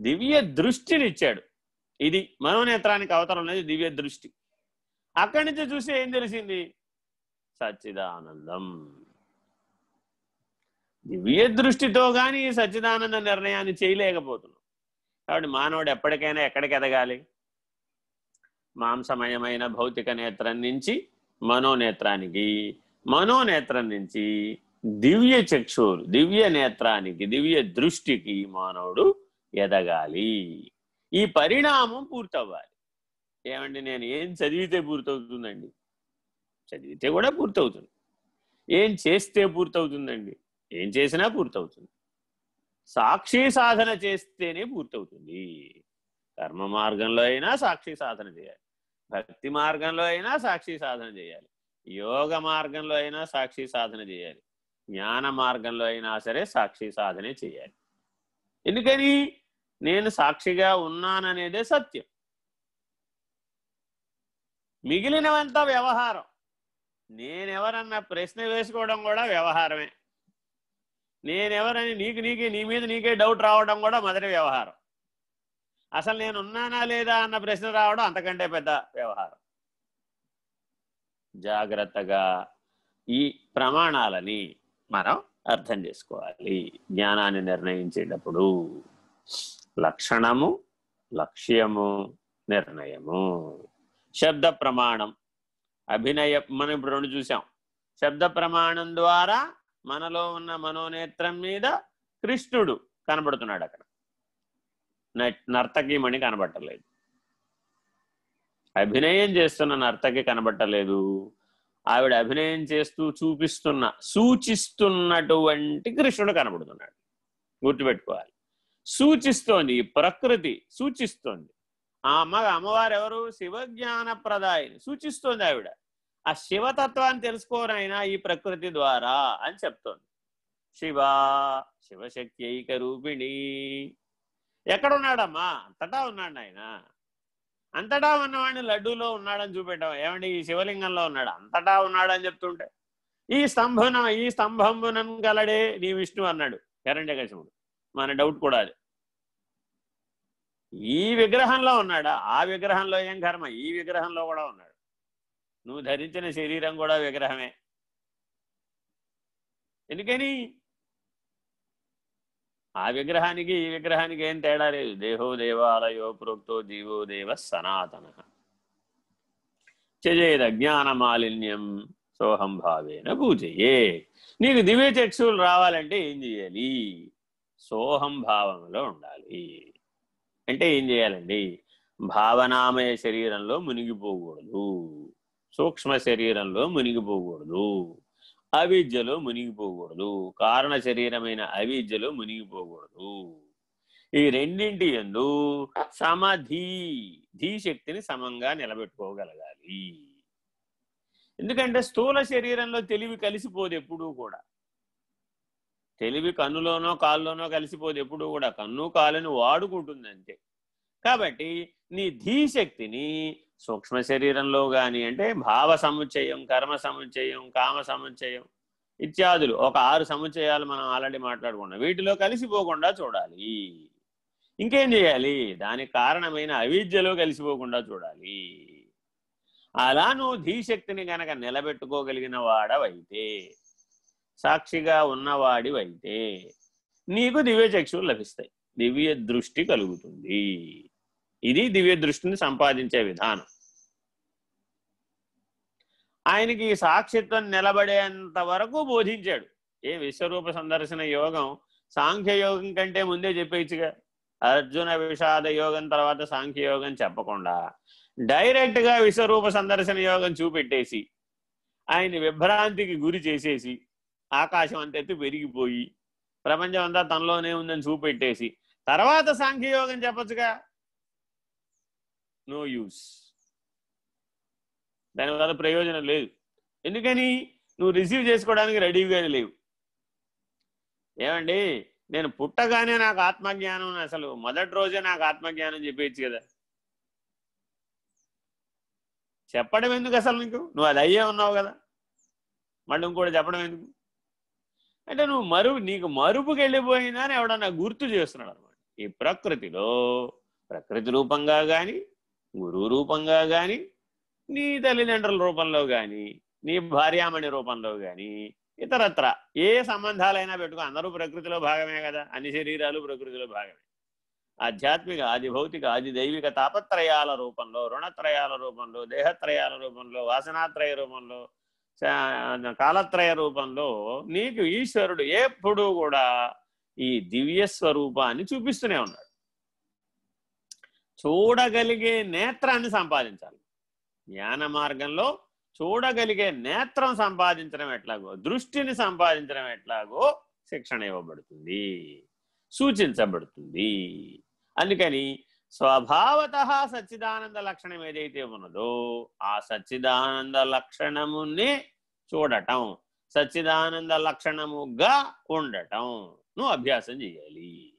దివ్య దృష్టినిచ్చాడు. ఇది మనోనేత్రానికి అవతరం లేదు దివ్య దృష్టి. అక్కడి నుంచి చూసి ఏం తెలిసింది? సచ్చిదానందం. దివ్య దృష్టితో కానీ సచ్చిదానంద నిర్ణయాన్ని చేయలేకపోతున్నాం. కాబట్టి మానవుడు ఎప్పటికైనా ఎక్కడికి ఎదగాలి? మాంసమయమైన భౌతిక నేత్రం నుంచి మనోనేత్రానికి. మనోనేత్రం నుంచి దివ్య చక్షువులు దివ్య నేత్రానికి దివ్య దృష్టికి మానవుడు ఎదగాలి. ఈ పరిణామం పూర్తవ్వాలి. ఏమండి నేను ఏం చదివితే పూర్తవుతుందండి? చదివితే కూడా పూర్తవుతుంది. ఏం చేస్తే పూర్తవుతుందండి? ఏం చేసినా పూర్తవుతుంది. సాక్షి సాధన చేస్తేనే పూర్తవుతుంది. కర్మ మార్గంలో అయినా సాక్షి సాధన చేయాలి. భక్తి మార్గంలో అయినా సాక్షి సాధన చేయాలి. యోగ మార్గంలో అయినా సాక్షి సాధన చేయాలి. జ్ఞాన మార్గంలో అయినా సరే సాక్షి సాధనే చేయాలి. ఎందుకని? నేను సాక్షిగా ఉన్నాననేదే సత్యం. మిగిలినవంతా వ్యవహారం. నేనెవరన్న ప్రశ్న వేసుకోవడం కూడా వ్యవహారమే. నేనెవరని నీకు నీకే నీ మీద నీకే డౌట్ రావడం కూడా మొదటి వ్యవహారం. అసలు నేను ఉన్నానా లేదా అన్న ప్రశ్న రావడం అంతకంటే పెద్ద వ్యవహారం. జాగ్రత్తగా ఈ ప్రమాణాలని మనం అర్థం చేసుకోవాలి. జ్ఞానాన్ని నిర్ణయించేటప్పుడు లక్షణము లక్ష్యము నిర్ణయము. శబ్ద ప్రమాణం అభినయ మనం ఇప్పుడు రెండు చూసాం. శబ్ద ప్రమాణం ద్వారా మనలో ఉన్న మనోనేత్రం మీద కృష్ణుడు కనబడుతున్నాడు అక్కడ. నర్తకీమణి కనబట్టలేదు. అభినయం చేస్తున్న నర్తకి కనబట్టలేదు. ఆవిడ అభినయం చేస్తూ చూపిస్తున్న సూచిస్తున్నటువంటి కృష్ణుడు కనబడుతున్నాడు. గుర్తుపెట్టుకోవాలి. సూచిస్తోంది ఈ ప్రకృతి సూచిస్తోంది. ఆ అమ్మ అమ్మవారు ఎవరు? శివజ్ఞాన ప్రదాయిని సూచిస్తోంది ఆవిడ. ఆ శివతత్వాన్ని తెలుసుకోనైనా ఈ ప్రకృతి ద్వారా అని చెప్తోంది. శివ శివశక్తి ఐక రూపిణి. ఎక్కడున్నాడమ్మా? అంతటా ఉన్నాడు ఆయన అంతటా ఉన్నవాడిని లడ్డూలో ఉన్నాడని చూపెట్టాం ఏమండి ఈ శివలింగంలో ఉన్నాడు? అంతటా ఉన్నాడని చెప్తుంటే ఈ స్తంభన ఈ స్తంభంబునం గలడే నీ విష్ణు అన్నాడు. హిరణ్యకశిపుడు మన డౌట్ కూడా అది. ఈ విగ్రహంలో ఉన్నాడా? ఆ విగ్రహంలో ఏం కర్మ? ఈ విగ్రహంలో కూడా ఉన్నాడు. నువ్వు ధరించిన శరీరం కూడా విగ్రహమే. ఎందుకని? ఆ విగ్రహానికి ఈ విగ్రహానికి ఏం తేడా లేదు. దేహో దేవాలయో ప్రోక్తో జీవో దేవ సనాతన. చజేద జ్ఞాన మాలిన్యం సోహం భావేన పూజయే. నీకు దివ్య చక్షువులు రావాలంటే ఏం చేయాలి? సోహం భావంలో ఉండాలి. అంటే ఏం చేయాలండి? భావనామయ శరీరంలో మునిగిపోకూడదు. సూక్ష్మ శరీరంలో మునిగిపోకూడదు. అవిద్యలో మునిగిపోకూడదు. కారణ శరీరమైన అవిద్యలో మునిగిపోకూడదు. ఈ రెండింటి ఎందు సమధీ ధీ శక్తిని సమంగా నిలబెట్టుకోగలగాలి. ఎందుకంటే స్థూల శరీరంలో తెలివి కలిసిపోదు ఎప్పుడూ కూడా. తెలివి కన్నులోనో కాల్లోనో కలిసిపోదు ఎప్పుడు కూడా. కన్ను కాలుని వాడుకుంటుంది అంతే కాబట్టి నీ ధీశక్తిని సూక్ష్మ శరీరంలో కానీ అంటే భావ సముచ్చయం కర్మ సముచ్చయం కామ సముచ్చయం ఇత్యాదులు ఒక ఆరు సముచ్చయాలు మనం ఆల్రెడీ మాట్లాడుకున్నాం. వీటిలో కలిసిపోకుండా చూడాలి. ఇంకేం చేయాలి? దానికి కారణమైన అవిద్యలో కలిసిపోకుండా చూడాలి. అలా నువ్వు ధీశక్తిని గనక నిలబెట్టుకోగలిగిన వాడవైతే సాక్షిగా ఉన్నవాడివైతే నీకు దివ్య చక్షువులు లభిస్తాయి. దివ్య దృష్టి కలుగుతుంది. ఇది దివ్య దృష్టిని సంపాదించే విధానం. ఆయనకి సాక్షిత్వం నిలబడేంత వరకు బోధించాడు. ఏ విశ్వరూప సందర్శన యోగం సాంఖ్య యోగం కంటే ముందే చెప్పేచ్చుగా అర్జున విషాద యోగం తర్వాత సాంఖ్య యోగం చెప్పకుండా డైరెక్ట్గా విశ్వరూప సందర్శన యోగం చూపెట్టేసి ఆయన విభ్రాంతికి గురి చేసేసి ఆకాశం అంతెత్తు పెరిగిపోయి ప్రపంచం అంతా తనలోనే ఉందని చూపెట్టేసి తర్వాత సాంఖ్యయోగం చెప్పచ్చుగా? నో యూస్ దానివల్ల ప్రయోజనం లేదు. ఎందుకని? నువ్వు రిసీవ్ చేసుకోవడానికి రెడీగా లేవు. ఏమండి? నేను పుట్టగానే నాకు ఆత్మజ్ఞానం అసలు మొదటి రోజే నాకు ఆత్మజ్ఞానం చెప్పేయచ్చు కదా. చెప్పడం ఎందుకు అసలు నీకు? నువ్వు అది అయ్యే ఉన్నావు కదా. మళ్ళీ ఇంకోటి చెప్పడం ఎందుకు? అంటే నువ్వు మరుపు నీకు మరుపుకి వెళ్ళిపోయిందని ఎవడన్నా గుర్తు చేస్తున్నాడు అనమాట ఈ ప్రకృతిలో ప్రకృతి రూపంగా కానీ గురువు రూపంగా కానీ నీ తల్లిదండ్రుల రూపంలో కానీ నీ భార్యామణి రూపంలో కానీ ఇతరత్ర ఏ సంబంధాలైనా పెట్టుకో అందరూ ప్రకృతిలో భాగమే కదా. అన్ని శరీరాలు ప్రకృతిలో భాగమే. ఆధ్యాత్మిక ఆది భౌతిక ఆది దైవిక తాపత్రయాల రూపంలో రుణత్రయాల రూపంలో దేహత్రయాల రూపంలో వాసనాత్రయ రూపంలో కాలత్రయ రూపంలో నీకు ఈశ్వరుడు ఎప్పుడూ కూడా ఈ దివ్య స్వరూపాన్ని చూపిస్తూనే ఉన్నాడు. చూడగలిగే నేత్రాన్ని సంపాదించాలి. జ్ఞాన మార్గంలో చూడగలిగే నేత్రం సంపాదించడం ఎట్లాగో దృష్టిని సంపాదించడం ఎట్లాగో శిక్షణ ఇవ్వబడుతుంది సూచించబడుతుంది. అందుకని స్వభావత సచ్చిదానంద లక్షణం ఏదైతే ఉన్నదో ఆ సచ్చిదానంద లక్షణముని చూడటం సచ్చిదానంద లక్షణముగా ఉండటం. నువ్వు అభ్యాసం చేయాలి.